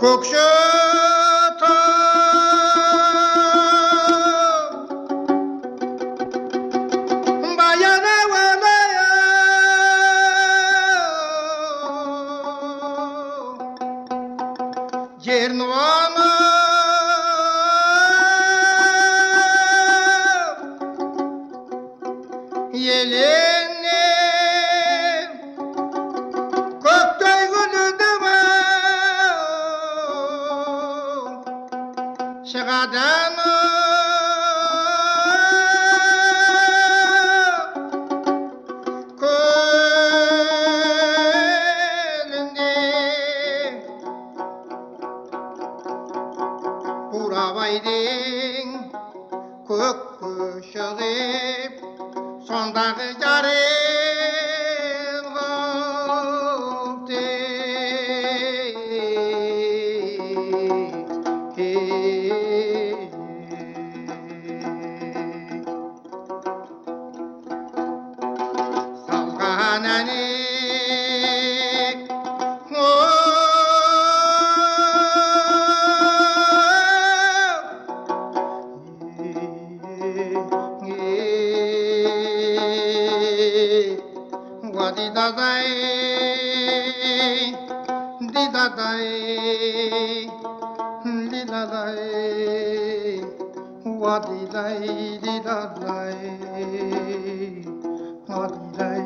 Kukşata Bayana valaya Yernuvana Yelena قدم Buravaydın kök kuşu Sondağı yarım What did I, did I, what did I?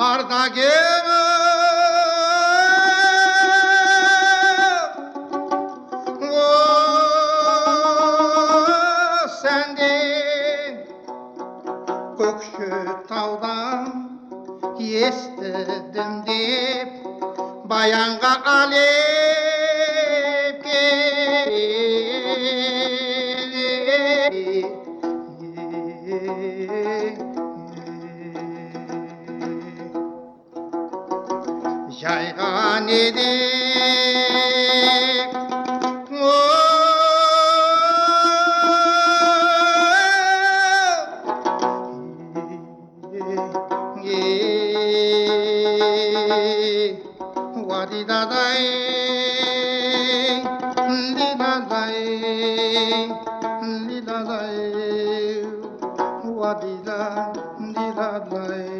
ардагері о сәнде көкшетаудан естідім деп баянға алеп জায়গানি রে। ও ওয়াদি দাদাই দি দাদাই দি দাদাই। ওয়াদি দা দি দাদাই।